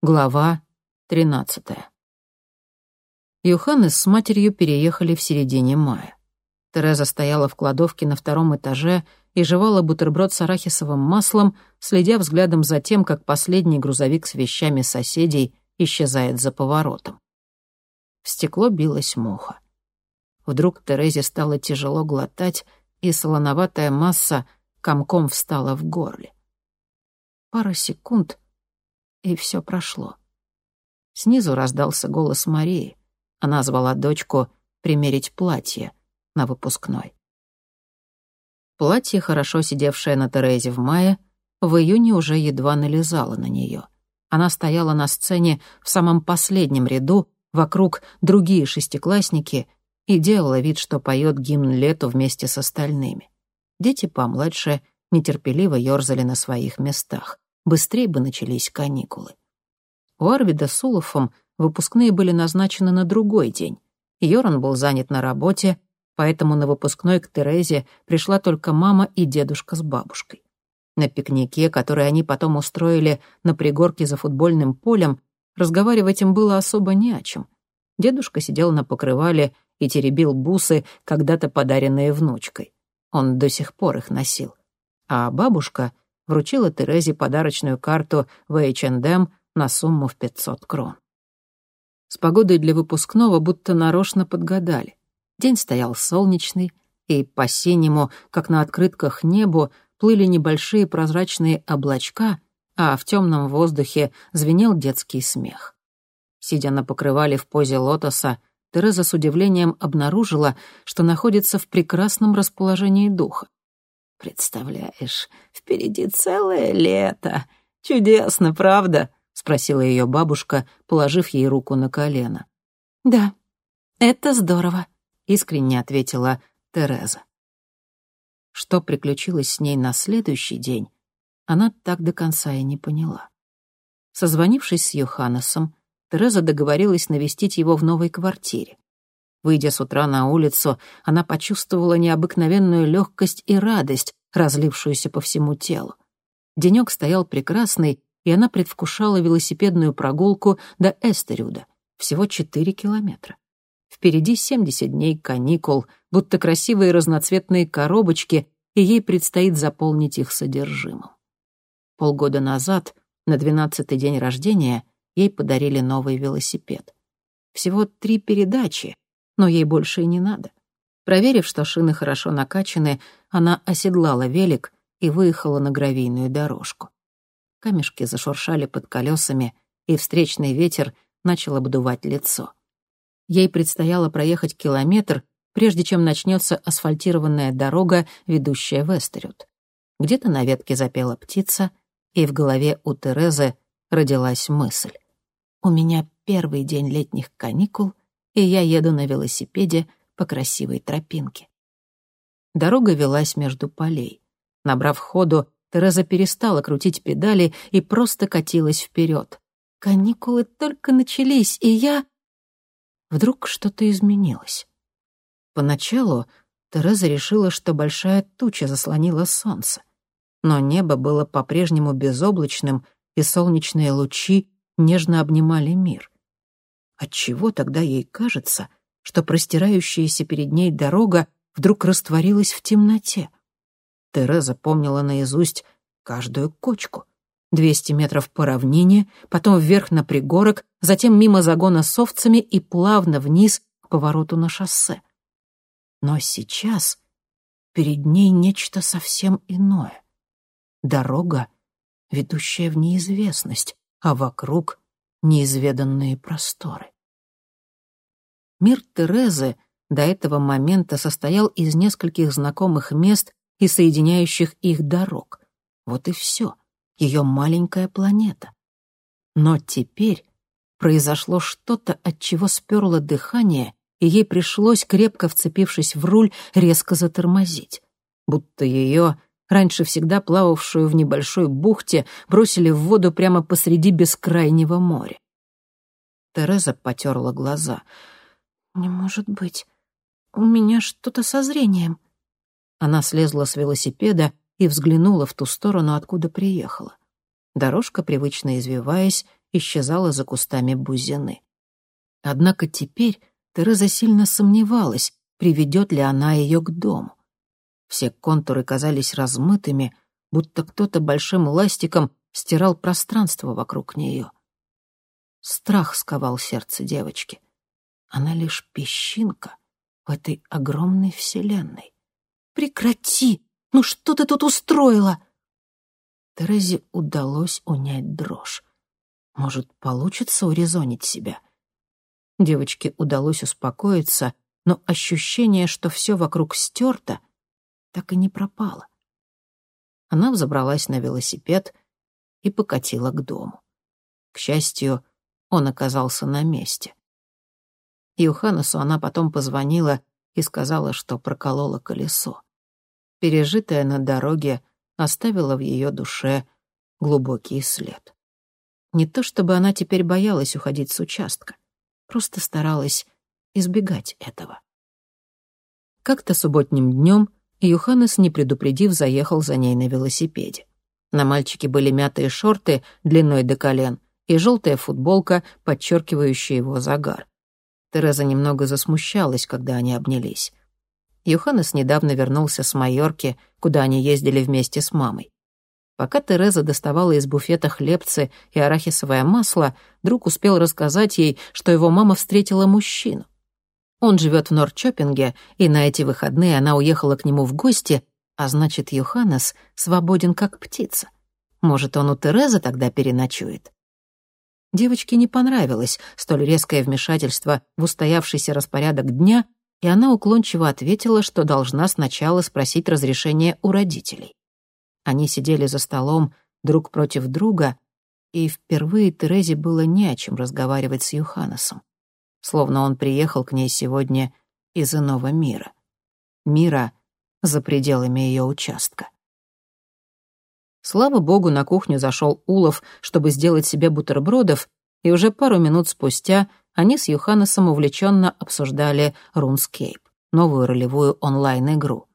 Глава тринадцатая. Юханес с матерью переехали в середине мая. Тереза стояла в кладовке на втором этаже и жевала бутерброд с арахисовым маслом, следя взглядом за тем, как последний грузовик с вещами соседей исчезает за поворотом. В стекло билась муха. Вдруг Терезе стало тяжело глотать, и солоноватая масса комком встала в горле. Пара секунд, и все прошло. Снизу раздался голос Марии. Она звала дочку примерить платье на выпускной. Платье, хорошо сидевшее на Терезе в мае, в июне уже едва налезало на нее. Она стояла на сцене в самом последнем ряду, вокруг другие шестиклассники, и делала вид, что поет гимн лету вместе с остальными. Дети помладше нетерпеливо ёрзали на своих местах. Быстрее бы начались каникулы. У Арвида с Улофом выпускные были назначены на другой день. Йоран был занят на работе, поэтому на выпускной к Терезе пришла только мама и дедушка с бабушкой. На пикнике, который они потом устроили на пригорке за футбольным полем, разговаривать им было особо не о чем. Дедушка сидел на покрывале и теребил бусы, когда-то подаренные внучкой. Он до сих пор их носил. А бабушка вручила Терезе подарочную карту в H&M на сумму в 500 крон. С погодой для выпускного будто нарочно подгадали. День стоял солнечный, и по синему, как на открытках небу, плыли небольшие прозрачные облачка, а в темном воздухе звенел детский смех. Сидя на покрывале в позе лотоса, Тереза с удивлением обнаружила, что находится в прекрасном расположении духа. «Представляешь, впереди целое лето. Чудесно, правда?» — спросила ее бабушка, положив ей руку на колено. «Да, это здорово», искренне ответила Тереза. Что приключилось с ней на следующий день, она так до конца и не поняла. Созвонившись с Йоханнесом, Тереза договорилась навестить его в новой квартире. Выйдя с утра на улицу, она почувствовала необыкновенную легкость и радость, разлившуюся по всему телу. Денек стоял прекрасный, и она предвкушала велосипедную прогулку до Эстерюда, всего четыре километра. Впереди 70 дней каникул, будто красивые разноцветные коробочки, и ей предстоит заполнить их содержимым. Полгода назад, на двенадцатый день рождения, ей подарили новый велосипед. Всего три передачи, но ей больше и не надо. Проверив, что шины хорошо накачаны, она оседлала велик и выехала на гравийную дорожку. Камешки зашуршали под колесами, и встречный ветер начал обдувать лицо. Ей предстояло проехать километр, прежде чем начнется асфальтированная дорога, ведущая в Эстерют. Где-то на ветке запела птица, и в голове у Терезы родилась мысль. «У меня первый день летних каникул, и я еду на велосипеде по красивой тропинке». Дорога велась между полей. Набрав ходу, Тереза перестала крутить педали и просто катилась вперед. Каникулы только начались, и я... Вдруг что-то изменилось. Поначалу Тереза решила, что большая туча заслонила солнце. Но небо было по-прежнему безоблачным, и солнечные лучи нежно обнимали мир. Отчего тогда ей кажется, что простирающаяся перед ней дорога вдруг растворилась в темноте? Тереза помнила наизусть каждую кочку. Двести метров по равнине, потом вверх на пригорок, затем мимо загона с овцами и плавно вниз к повороту на шоссе. Но сейчас перед ней нечто совсем иное. Дорога, ведущая в неизвестность, а вокруг неизведанные просторы. Мир Терезы до этого момента состоял из нескольких знакомых мест и соединяющих их дорог. Вот и все, ее маленькая планета. Но теперь произошло что-то, от чего сперло дыхание, и ей пришлось, крепко вцепившись в руль, резко затормозить. Будто ее, раньше всегда плававшую в небольшой бухте, бросили в воду прямо посреди бескрайнего моря. Тереза потерла глаза. «Не может быть. У меня что-то со зрением». Она слезла с велосипеда и взглянула в ту сторону, откуда приехала. Дорожка, привычно извиваясь, исчезала за кустами бузины. Однако теперь Тереза сильно сомневалась, приведет ли она ее к дому. Все контуры казались размытыми, будто кто-то большим ластиком стирал пространство вокруг нее. Страх сковал сердце девочки. Она лишь песчинка в этой огромной вселенной. «Прекрати! Ну что ты тут устроила?» Терезе удалось унять дрожь. Может, получится урезонить себя? Девочке удалось успокоиться, но ощущение, что все вокруг стерто, так и не пропало. Она взобралась на велосипед и покатила к дому. К счастью, он оказался на месте. Юханесу она потом позвонила и сказала, что проколола колесо. Пережитое на дороге оставило в ее душе глубокий след. Не то чтобы она теперь боялась уходить с участка, просто старалась избегать этого. Как-то субботним днем Юханес, не предупредив, заехал за ней на велосипеде. На мальчике были мятые шорты длиной до колен и желтая футболка, подчеркивающая его загар. Тереза немного засмущалась, когда они обнялись. Юханес недавно вернулся с Майорки, куда они ездили вместе с мамой. Пока Тереза доставала из буфета хлебцы и арахисовое масло, друг успел рассказать ей, что его мама встретила мужчину. Он живет в Норчопинге, и на эти выходные она уехала к нему в гости, а значит, Юханес свободен как птица. Может, он у Терезы тогда переночует? Девочке не понравилось столь резкое вмешательство в устоявшийся распорядок дня, и она уклончиво ответила, что должна сначала спросить разрешения у родителей. Они сидели за столом друг против друга, и впервые Терезе было не о чем разговаривать с Юханесом словно он приехал к ней сегодня из иного мира. Мира за пределами ее участка. Слава богу, на кухню зашел Улов, чтобы сделать себе бутербродов, и уже пару минут спустя они с Юханесом увлеченно обсуждали RuneScape, новую ролевую онлайн-игру.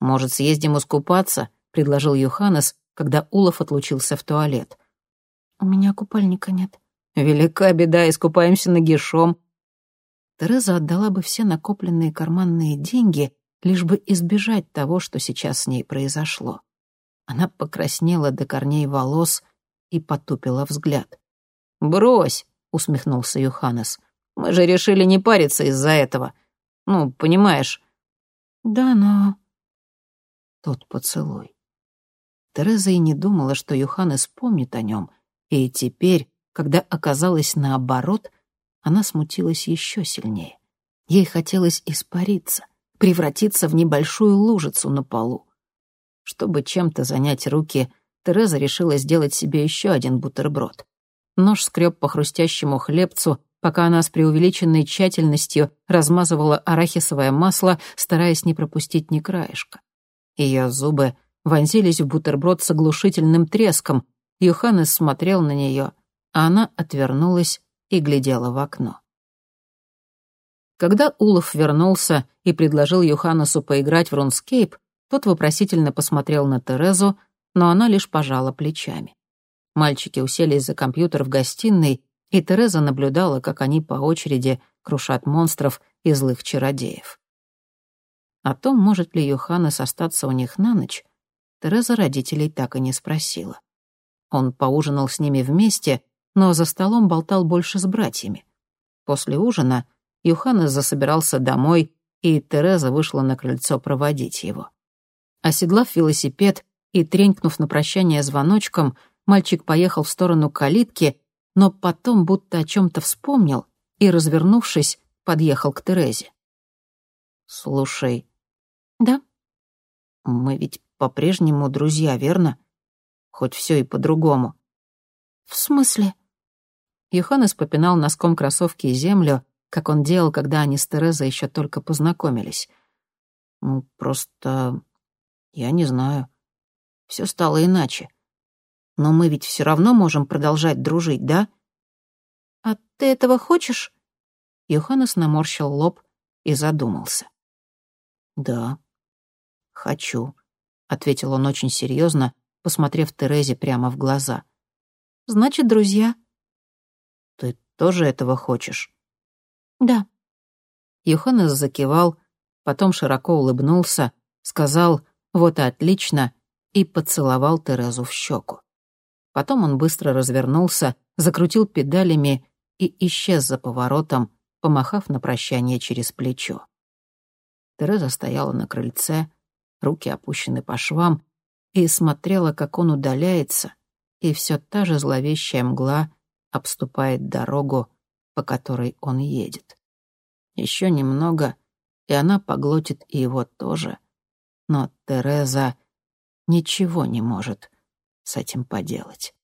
«Может, съездим искупаться?» — предложил Юханес, когда Улов отлучился в туалет. «У меня купальника нет». «Велика беда, искупаемся нагишом», Тереза отдала бы все накопленные карманные деньги, лишь бы избежать того, что сейчас с ней произошло. Она покраснела до корней волос и потупила взгляд. «Брось!» — усмехнулся Юханес. «Мы же решили не париться из-за этого. Ну, понимаешь?» «Да, но...» Тот поцелуй. Тереза и не думала, что Юханес помнит о нем, и теперь, когда оказалось наоборот, она смутилась еще сильнее. Ей хотелось испариться, превратиться в небольшую лужицу на полу. Чтобы чем-то занять руки, Тереза решила сделать себе еще один бутерброд. Нож скреб по хрустящему хлебцу, пока она с преувеличенной тщательностью размазывала арахисовое масло, стараясь не пропустить ни краешка. Ее зубы вонзились в бутерброд с оглушительным треском. Йоханнес смотрел на нее, а она отвернулась и глядела в окно. Когда Улов вернулся и предложил Юханасу поиграть в рунскейп, тот вопросительно посмотрел на Терезу, но она лишь пожала плечами. Мальчики уселись за компьютер в гостиной, и Тереза наблюдала, как они по очереди крушат монстров и злых чародеев. О том, может ли Йоханнес остаться у них на ночь, Тереза родителей так и не спросила. Он поужинал с ними вместе но за столом болтал больше с братьями. После ужина Юханес засобирался домой, и Тереза вышла на крыльцо проводить его. Оседлав велосипед и тренькнув на прощание звоночком, мальчик поехал в сторону калитки, но потом будто о чем-то вспомнил и, развернувшись, подъехал к Терезе. «Слушай». «Да?» «Мы ведь по-прежнему друзья, верно? Хоть все и по-другому». «В смысле?» Йоханнес попинал носком кроссовки землю, как он делал, когда они с Терезой еще только познакомились. «Ну, просто... я не знаю. Все стало иначе. Но мы ведь все равно можем продолжать дружить, да?» «А ты этого хочешь?» Йоханнес наморщил лоб и задумался. «Да, хочу», — ответил он очень серьезно, посмотрев Терезе прямо в глаза. «Значит, друзья», тоже этого хочешь?» «Да». Юханес закивал, потом широко улыбнулся, сказал «Вот и отлично» и поцеловал Терезу в щеку. Потом он быстро развернулся, закрутил педалями и исчез за поворотом, помахав на прощание через плечо. Тереза стояла на крыльце, руки опущены по швам, и смотрела, как он удаляется, и все та же зловещая мгла обступает дорогу, по которой он едет. Еще немного, и она поглотит и его тоже. Но Тереза ничего не может с этим поделать.